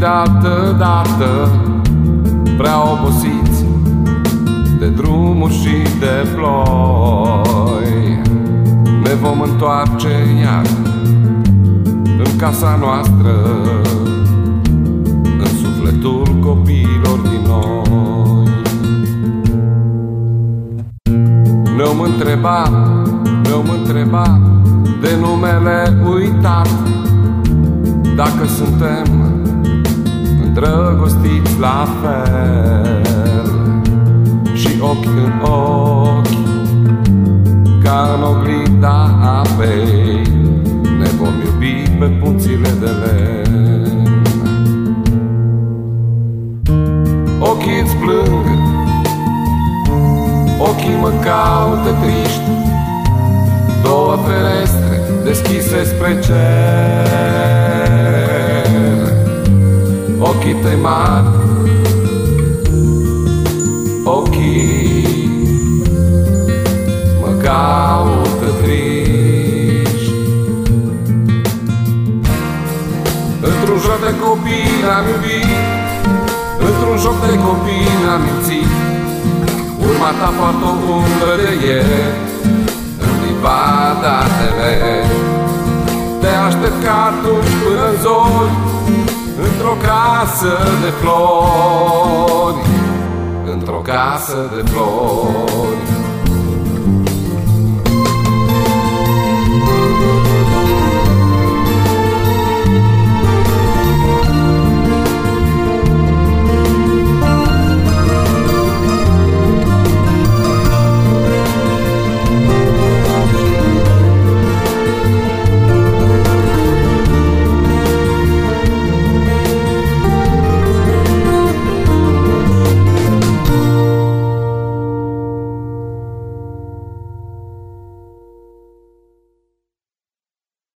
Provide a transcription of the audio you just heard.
de altă dată Prea obosiți de drumuri și de ploi. Ne vom întoarce iar în casa noastră În sufletul copiilor din noi. Ne-om întreba, ne-om întreba De numele uitat Dacă suntem îndrăgostiți la fel. Și ochi în ochi Ca în oglinda apei Ne vom iubi pe punțile de lemn. Ochii îți plâng Ochii mă caută triști Două ferestre deschise spre cer Ochii tăi mari. Ochii mă caută triști. Într-un joc de copii am iubit Într-un joc de copii am mințit. Urma ta poartă o umbră de ieri În livada TV Te aștept ca atunci până în zori Într-o casă de flori. Într-o casă de flori